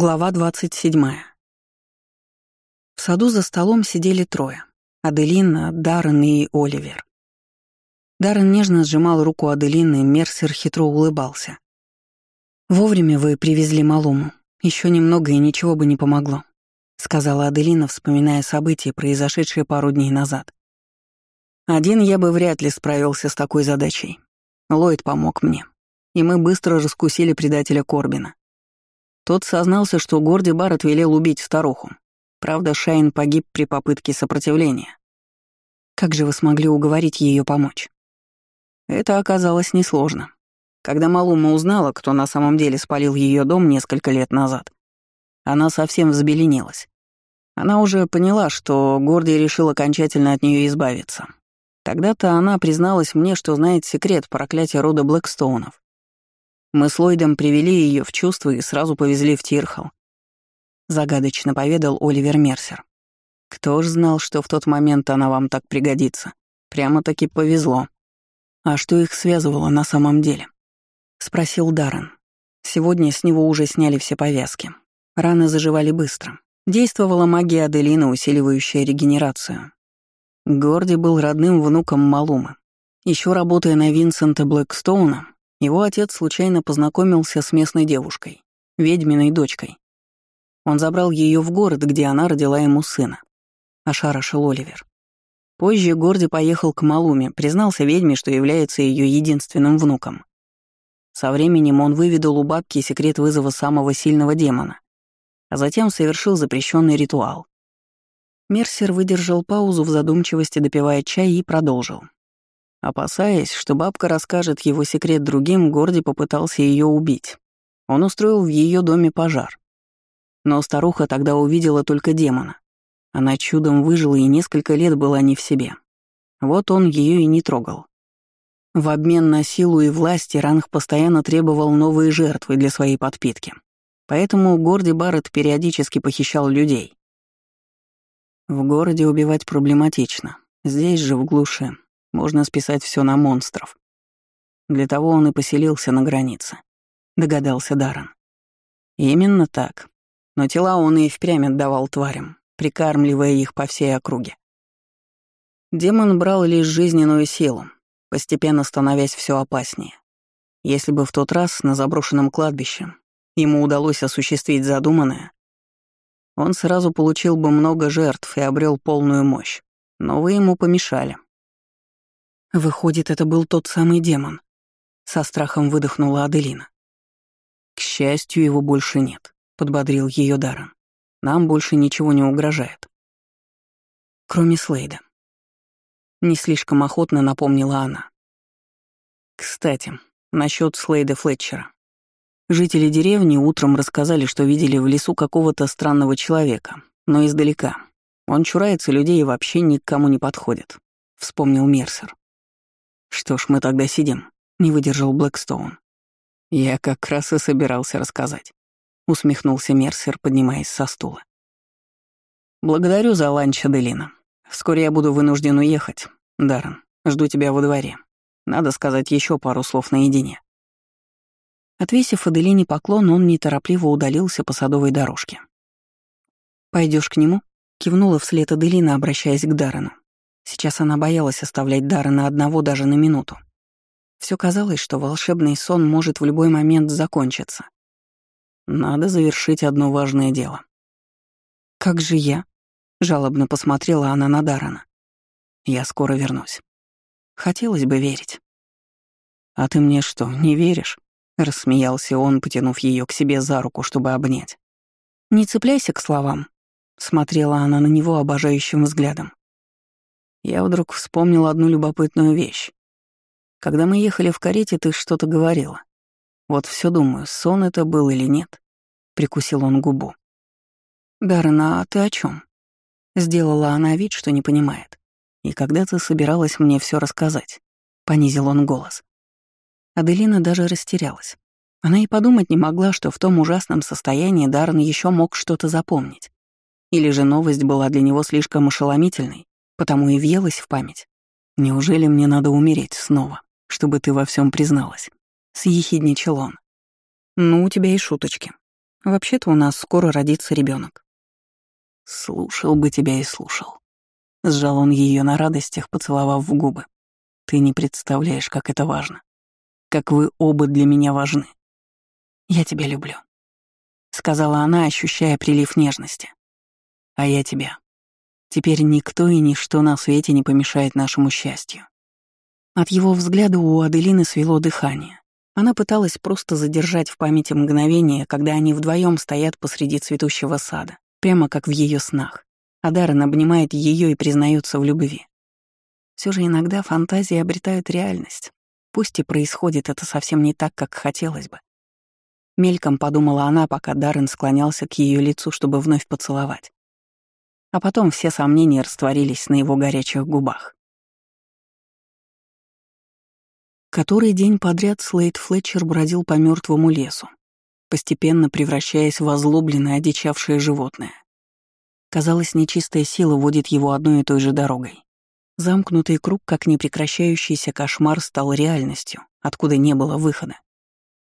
Глава 27. В саду за столом сидели трое — Аделина, Даррен и Оливер. Даррен нежно сжимал руку Аделины, Мерсер хитро улыбался. «Вовремя вы привезли Малуму. Еще немного, и ничего бы не помогло», — сказала Аделина, вспоминая события, произошедшие пару дней назад. «Один я бы вряд ли справился с такой задачей. Ллойд помог мне, и мы быстро раскусили предателя Корбина. Тот сознался, что Горди Барретт велел убить старуху. Правда, Шайн погиб при попытке сопротивления. Как же вы смогли уговорить ее помочь? Это оказалось несложно. Когда Малума узнала, кто на самом деле спалил ее дом несколько лет назад, она совсем взбеленилась. Она уже поняла, что Горди решил окончательно от нее избавиться. Тогда-то она призналась мне, что знает секрет проклятия рода Блэкстоунов. Мы с Ллойдом привели ее в чувство и сразу повезли в Тирхал. Загадочно поведал Оливер Мерсер. Кто ж знал, что в тот момент она вам так пригодится? Прямо-таки повезло. А что их связывало на самом деле? Спросил Даррен. Сегодня с него уже сняли все повязки. Раны заживали быстро. Действовала магия Аделина, усиливающая регенерацию. Горди был родным внуком Малумы. Еще работая на Винсента Блэкстоуна, его отец случайно познакомился с местной девушкой, ведьминой дочкой. Он забрал ее в город, где она родила ему сына. Ошарашил Оливер. Позже Горди поехал к Малуме, признался ведьме, что является ее единственным внуком. Со временем он выведал у бабки секрет вызова самого сильного демона, а затем совершил запрещенный ритуал. Мерсер выдержал паузу в задумчивости, допивая чай, и продолжил. Опасаясь, что бабка расскажет его секрет другим, Горди попытался ее убить. Он устроил в ее доме пожар. Но старуха тогда увидела только демона. Она чудом выжила и несколько лет была не в себе. Вот он ее и не трогал. В обмен на силу и власть Ранг постоянно требовал новые жертвы для своей подпитки. Поэтому Горди Барретт периодически похищал людей. В городе убивать проблематично. Здесь же, в глуши, можно списать все на монстров. Для того он и поселился на границе, догадался Даррен. Именно так. Но тела он и впрямь отдавал тварям, прикармливая их по всей округе. Демон брал лишь жизненную силу, постепенно становясь все опаснее. Если бы в тот раз на заброшенном кладбище ему удалось осуществить задуманное, он сразу получил бы много жертв и обрел полную мощь. Но вы ему помешали. Выходит, это был тот самый демон. Со страхом выдохнула Аделина. К счастью, его больше нет, подбодрил ее Даррен. Нам больше ничего не угрожает. Кроме Слейда. Не слишком охотно напомнила она. Кстати, насчет Слейда Флетчера. Жители деревни утром рассказали, что видели в лесу какого-то странного человека, но издалека. Он чурается людей и вообще ни к кому не подходит, вспомнил Мерсер. «Что ж мы тогда сидим?» — не выдержал Блэкстоун. «Я как раз и собирался рассказать», — усмехнулся Мерсер, поднимаясь со стула. «Благодарю за ланч, Аделина. Вскоре я буду вынужден уехать. Даррен, жду тебя во дворе. Надо сказать еще пару слов наедине». Отвесив Аделине поклон, он неторопливо удалился по садовой дорожке. Пойдешь к нему?» — кивнула вслед Аделина, обращаясь к Даррену. Сейчас она боялась оставлять Даррена одного даже на минуту. Все казалось, что волшебный сон может в любой момент закончиться. Надо завершить одно важное дело. «Как же я?» — жалобно посмотрела она на Даррена. «Я скоро вернусь. Хотелось бы верить». «А ты мне что, не веришь?» — рассмеялся он, потянув ее к себе за руку, чтобы обнять. «Не цепляйся к словам», — смотрела она на него обожающим взглядом. Я вдруг вспомнил одну любопытную вещь. Когда мы ехали в карете, ты что-то говорила. Вот все думаю, сон это был или нет. Прикусил он губу. Даррен, а ты о чем? Сделала она вид, что не понимает. И когда ты собиралась мне все рассказать? Понизил он голос. Аделина даже растерялась. Она и подумать не могла, что в том ужасном состоянии Даррен еще мог что-то запомнить. Или же новость была для него слишком ошеломительной, потому и въелась в память. Неужели мне надо умереть снова, чтобы ты во всем призналась? Съехидничал он. Ну, у тебя и шуточки. Вообще-то у нас скоро родится ребенок. Слушал бы тебя и слушал. Сжал он ее на радостях, поцеловав в губы. Ты не представляешь, как это важно. Как вы оба для меня важны. Я тебя люблю, сказала она, ощущая прилив нежности. А я тебя. Теперь никто и ничто на свете не помешает нашему счастью. От его взгляда у Аделины свело дыхание. Она пыталась просто задержать в памяти мгновение, когда они вдвоем стоят посреди цветущего сада, прямо как в ее снах. А Даррен обнимает ее и признается в любви. Все же иногда фантазии обретают реальность. Пусть и происходит это совсем не так, как хотелось бы. Мельком подумала она, пока Даррен склонялся к ее лицу, чтобы вновь поцеловать. А потом все сомнения растворились на его горячих губах. Который день подряд Слейд Флетчер бродил по мертвому лесу, постепенно превращаясь в озлобленное, одичавшее животное. Казалось, нечистая сила водит его одной и той же дорогой. Замкнутый круг, как непрекращающийся кошмар, стал реальностью, откуда не было выхода.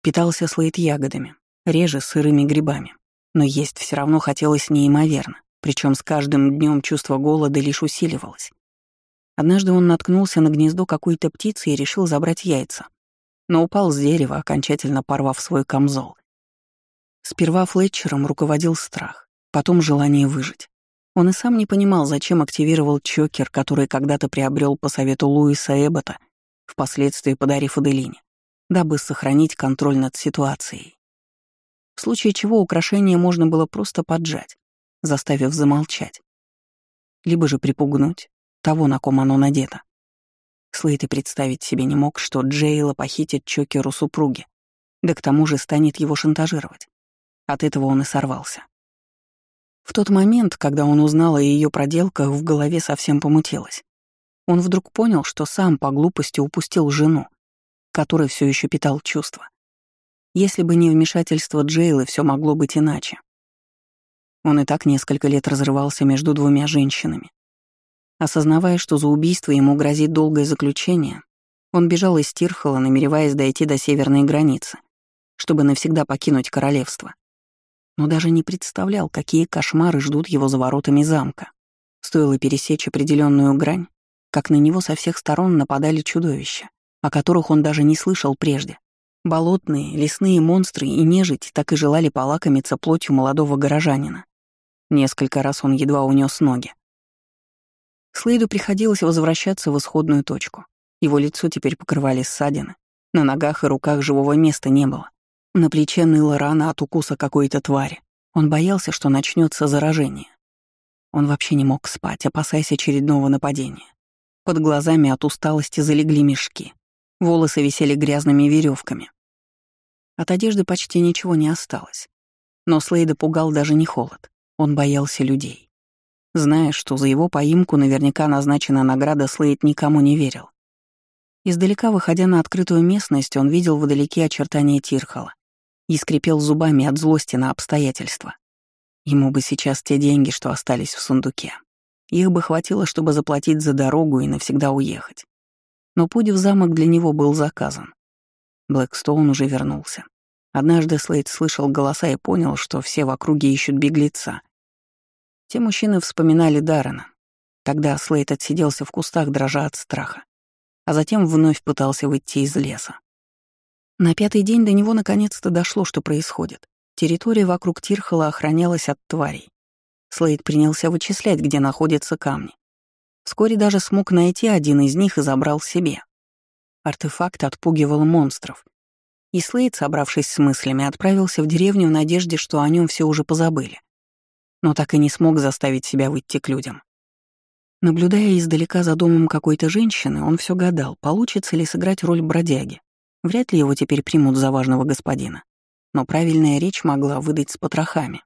Питался Слейд ягодами, реже сырыми грибами. Но есть все равно хотелось неимоверно, причем с каждым днем чувство голода лишь усиливалось. Однажды он наткнулся на гнездо какой-то птицы и решил забрать яйца, но упал с дерева, окончательно порвав свой камзол. Сперва Флетчером руководил страх, потом желание выжить. Он и сам не понимал, зачем активировал чокер, который когда-то приобрел по совету Луиса Эббота, впоследствии подарив Аделине, дабы сохранить контроль над ситуацией. В случае чего украшение можно было просто поджать, заставив замолчать. Либо же припугнуть того, на ком оно надето. Слейт и представить себе не мог, что Джейла похитит Чокеру супруги, да к тому же станет его шантажировать. От этого он и сорвался. В тот момент, когда он узнал о ее проделках, в голове совсем помутилось. Он вдруг понял, что сам по глупости упустил жену, которой все еще питал чувства. Если бы не вмешательство Джейлы, все могло быть иначе. Он и так несколько лет разрывался между двумя женщинами. Осознавая, что за убийство ему грозит долгое заключение, он бежал из Тирхола, намереваясь дойти до северной границы, чтобы навсегда покинуть королевство но даже не представлял, какие кошмары ждут его за воротами замка. Стоило пересечь определенную грань, как на него со всех сторон нападали чудовища, о которых он даже не слышал прежде. Болотные, лесные монстры и нежить так и желали полакомиться плотью молодого горожанина. Несколько раз он едва унес ноги. Слейду приходилось возвращаться в исходную точку. Его лицо теперь покрывали ссадины. На ногах и руках живого места не было. На плече ныла рана от укуса какой-то твари. Он боялся, что начнется заражение. Он вообще не мог спать, опасаясь очередного нападения. Под глазами от усталости залегли мешки. Волосы висели грязными веревками. От одежды почти ничего не осталось. Но Слейда пугал даже не холод. Он боялся людей. Зная, что за его поимку наверняка назначена награда, Слейд никому не верил. Издалека, выходя на открытую местность, он видел вдалеке очертания Тирхала и скрипел зубами от злости на обстоятельства. Ему бы сейчас те деньги, что остались в сундуке. Их бы хватило, чтобы заплатить за дорогу и навсегда уехать. Но путь в замок для него был заказан. Блэкстоун уже вернулся. Однажды Слейд слышал голоса и понял, что все в округе ищут беглеца. Те мужчины вспоминали Даррена. Тогда Слейд отсиделся в кустах, дрожа от страха, а затем вновь пытался выйти из леса. На пятый день до него наконец-то дошло, что происходит. Территория вокруг Тирхала охранялась от тварей. Слейд принялся вычислять, где находятся камни. Вскоре даже смог найти один из них и забрал себе. Артефакт отпугивал монстров. И Слейд, собравшись с мыслями, отправился в деревню в надежде, что о нем все уже позабыли. Но так и не смог заставить себя выйти к людям. Наблюдая издалека за домом какой-то женщины, он все гадал, получится ли сыграть роль бродяги Вряд ли его теперь примут за важного господина. Но правильная речь могла выдать с потрохами.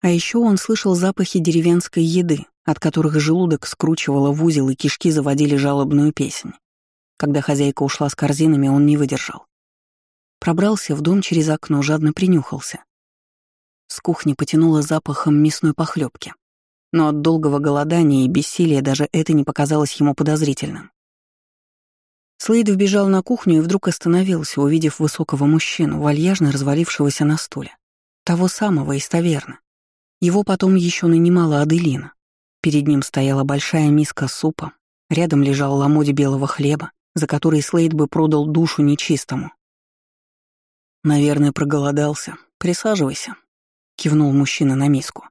А еще он слышал запахи деревенской еды, от которых желудок скручивало в узел и кишки заводили жалобную песнь. Когда хозяйка ушла с корзинами, он не выдержал. Пробрался в дом через окно, жадно принюхался. С кухни потянуло запахом мясной похлебки. Но от долгого голодания и бессилия даже это не показалось ему подозрительным. Слейд вбежал на кухню и вдруг остановился, увидев высокого мужчину, вальяжно развалившегося на стуле. Того самого из таверны. Его потом еще нанимала Аделина. Перед ним стояла большая миска супа, рядом лежал ломоть белого хлеба, за который Слейд бы продал душу нечистому. «Наверное, проголодался. Присаживайся», — кивнул мужчина на миску.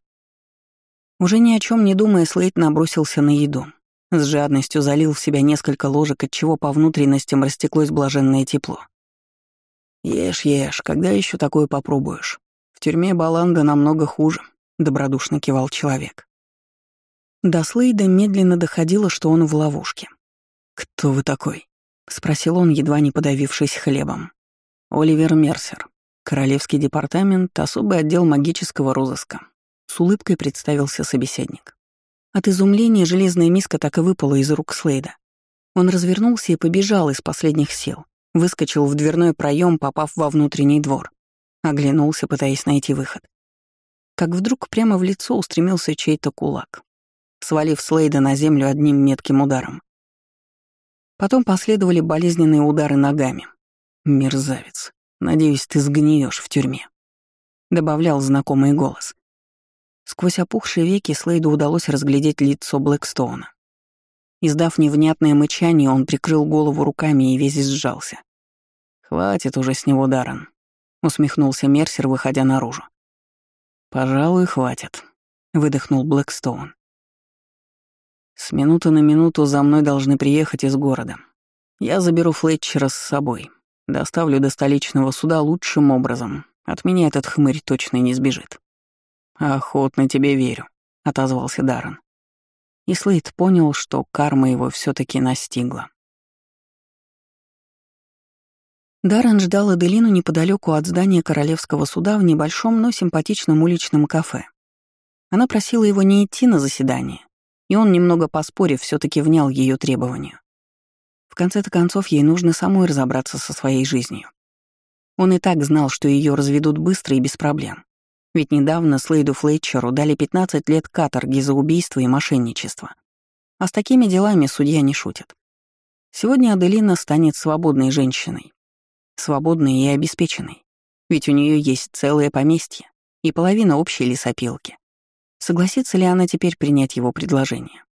Уже ни о чем не думая, Слейд набросился на еду. С жадностью залил в себя несколько ложек, от чего по внутренностям растеклось блаженное тепло. «Ешь, ешь, когда еще такое попробуешь? В тюрьме Баланда намного хуже», — добродушно кивал человек. До Слейда медленно доходило, что он в ловушке. «Кто вы такой?» — спросил он, едва не подавившись хлебом. Оливер Мерсер, Королевский департамент, особый отдел магического розыска. С улыбкой представился собеседник. От изумления железная миска так и выпала из рук Слейда. Он развернулся и побежал из последних сил, выскочил в дверной проем, попав во внутренний двор. Оглянулся, пытаясь найти выход. Как вдруг прямо в лицо устремился чей-то кулак, свалив Слейда на землю одним метким ударом. Потом последовали болезненные удары ногами, «Мерзавец. Надеюсь, ты сгниешь в тюрьме», — добавлял знакомый голос. Сквозь опухшие веки Слейду удалось разглядеть лицо Блэкстоуна. Издав невнятное мычание, он прикрыл голову руками и весь сжался. «Хватит уже с него, Даррен», — усмехнулся Мерсер, выходя наружу. «Пожалуй, хватит», — выдохнул Блэкстоун. «С минуты на минуту за мной должны приехать из города. Я заберу Флетчера с собой, Доставлю до столичного суда лучшим образом. От меня этот хмырь точно не сбежит. «Охотно тебе верю», — отозвался Даррен. И Слейд понял, что карма его все таки настигла. Даррен ждал Аделину неподалеку от здания Королевского суда в небольшом, но симпатичном уличном кафе. Она просила его не идти на заседание, и он, немного поспорив, все таки внял ее требованию конце-то концов, ей нужно самой разобраться со своей жизнью. Он и так знал, что ее разведут быстро и без проблем. Ведь недавно Слейду Флетчеру дали 15 лет каторги за убийство и мошенничество. А с такими делами судья не шутит. Сегодня Аделина станет свободной женщиной. Свободной и обеспеченной. Ведь у нее есть целое поместье и половина общей лесопилки. Согласится ли она теперь принять его предложение?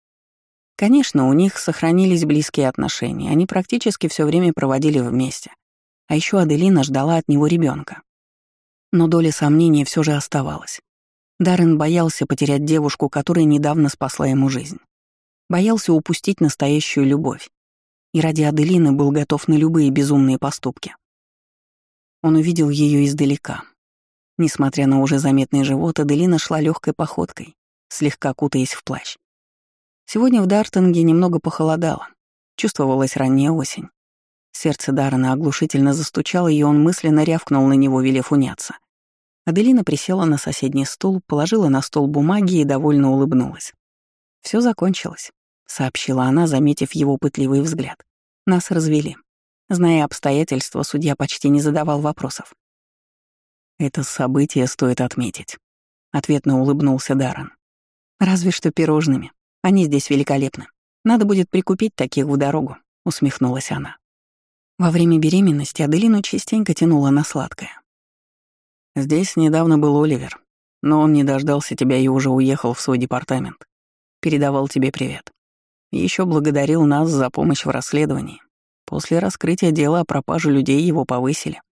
Конечно, у них сохранились близкие отношения, они практически все время проводили вместе. А еще Аделина ждала от него ребенка. Но доля сомнений все же оставалась. Даррен боялся потерять девушку, которая недавно спасла ему жизнь. Боялся упустить настоящую любовь. И ради Аделины был готов на любые безумные поступки. Он увидел ее издалека. Несмотря на уже заметный живот, Аделина шла легкой походкой, слегка кутаясь в плащ. Сегодня в Дартинге немного похолодало. Чувствовалась ранняя осень. Сердце Даррена оглушительно застучало, и он мысленно рявкнул на него, велев уняться. Аделина присела на соседний стул, положила на стол бумаги и довольно улыбнулась. Все закончилось», — сообщила она, заметив его пытливый взгляд. «Нас развели. Зная обстоятельства, судья почти не задавал вопросов. «Это событие стоит отметить», — ответно улыбнулся Даррен. «Разве что пирожными», они здесь великолепны. Надо будет прикупить таких в дорогу», — усмехнулась она. Во время беременности Аделину частенько тянула на сладкое. «Здесь недавно был Оливер, но он не дождался тебя и уже уехал в свой департамент. Передавал тебе привет. Еще благодарил нас за помощь в расследовании. После раскрытия дела о пропаже людей его повысили.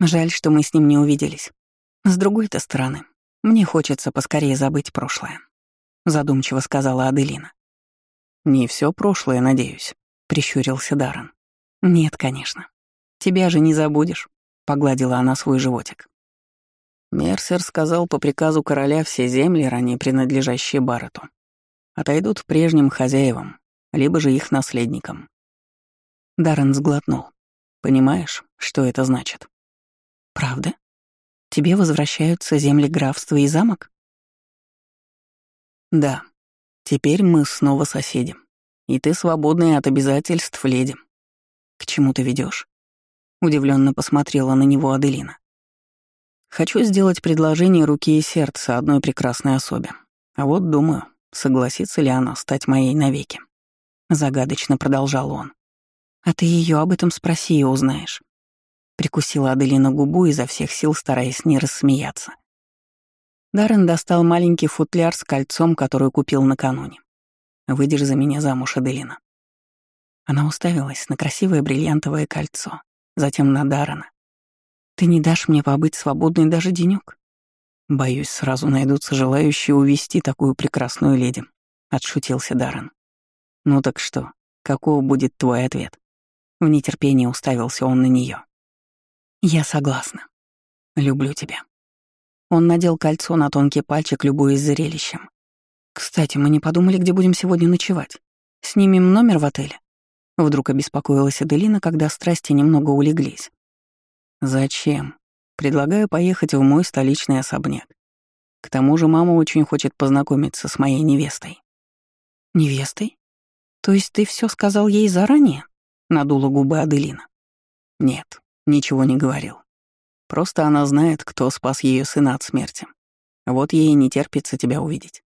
Жаль, что мы с ним не увиделись. С другой-то стороны, мне хочется поскорее забыть прошлое задумчиво сказала Аделина. Не все прошлое, надеюсь, прищурился Даррен. Нет, конечно. Тебя же не забудешь, погладила она свой животик. Мерсер сказал по приказу короля все земли, ранее принадлежащие Баррету, отойдут прежним хозяевам, либо же их наследникам. Даррен сглотнул. Понимаешь, что это значит? Правда? Тебе возвращаются земли графства и замок? Да. Теперь мы снова соседи. И ты свободная от обязательств, леди. К чему ты ведешь? Удивленно посмотрела на него Аделина. Хочу сделать предложение руки и сердца одной прекрасной особе. А вот думаю, согласится ли она стать моей навеки. Загадочно продолжал он. А ты ее об этом спроси и узнаешь. Прикусила Аделина губу изо всех сил, стараясь не рассмеяться. Даррен достал маленький футляр с кольцом, который купил накануне. «Выйдешь за меня замуж, Аделина». Она уставилась на красивое бриллиантовое кольцо, затем на Даррена. «Ты не дашь мне побыть свободной даже денёк?» «Боюсь, сразу найдутся желающие увести такую прекрасную леди», — отшутился Даррен. «Ну так что, каков будет твой ответ?» В нетерпении уставился он на нее. «Я согласна. Люблю тебя». Он надел кольцо на тонкий пальчик, любуясь зрелищем. «Кстати, мы не подумали, где будем сегодня ночевать. Снимем номер в отеле?» Вдруг обеспокоилась Аделина, когда страсти немного улеглись. «Зачем?» Предлагаю поехать в мой столичный особняк. К тому же мама очень хочет познакомиться с моей невестой. Невестой? То есть ты все сказал ей заранее? Надула губы Аделина. Нет, ничего не говорил. Просто она знает, кто спас ее сына от смерти. Вот ей не терпится тебя увидеть.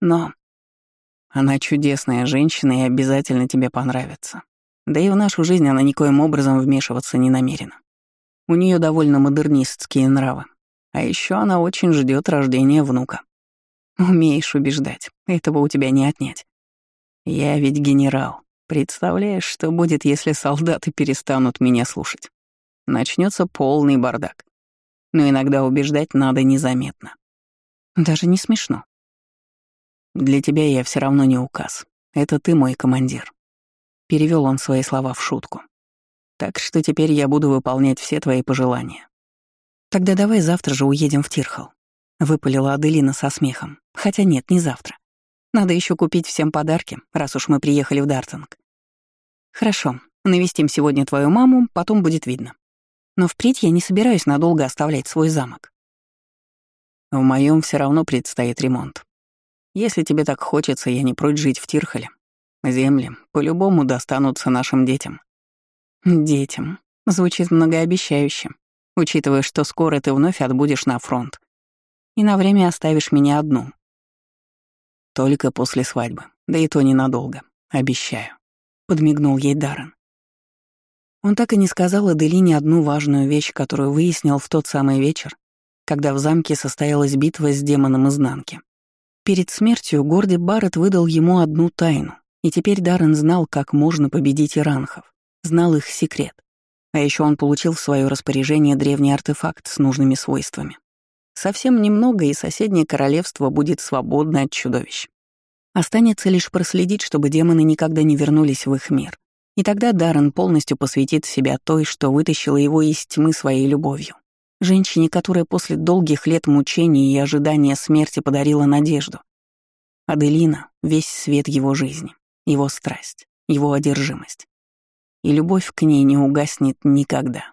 Но она чудесная женщина и обязательно тебе понравится. Да и в нашу жизнь она никоим образом вмешиваться не намерена. У нее довольно модернистские нравы. А еще она очень ждет рождения внука. Умеешь убеждать, этого у тебя не отнять. Я ведь генерал. Представляешь, что будет, если солдаты перестанут меня слушать? Начнется полный бардак. Но иногда убеждать надо незаметно. Даже не смешно. Для тебя я все равно не указ. Это ты мой командир. Перевел он свои слова в шутку. Так что теперь я буду выполнять все твои пожелания. Тогда давай завтра же уедем в Тирхал. Выпалила Аделина со смехом. Хотя нет, не завтра. Надо еще купить всем подарки, раз уж мы приехали в Дартинг. Хорошо, навестим сегодня твою маму, потом будет видно. Но впредь я не собираюсь надолго оставлять свой замок. В моем все равно предстоит ремонт. Если тебе так хочется, я не прочь жить в Тирхале. Земли по-любому достанутся нашим детям. Детям. Звучит многообещающе, учитывая, что скоро ты вновь отбудешь на фронт. И на время оставишь меня одну. Только после свадьбы, да и то ненадолго, обещаю. Подмигнул ей Даррен. Он так и не сказал Аделине одну важную вещь, которую выяснил в тот самый вечер, когда в замке состоялась битва с демоном изнанки. Перед смертью Горди Барретт выдал ему одну тайну, и теперь Даррен знал, как можно победить иранхов знал их секрет. А еще он получил в свое распоряжение древний артефакт с нужными свойствами. Совсем немного, и соседнее королевство будет свободно от чудовищ. Останется лишь проследить, чтобы демоны никогда не вернулись в их мир. И тогда Даррен полностью посвятит себя той, что вытащила его из тьмы своей любовью. Женщине, которая после долгих лет мучений и ожидания смерти подарила надежду. Аделина — весь свет его жизни, его страсть, его одержимость и любовь к ней не угаснет никогда.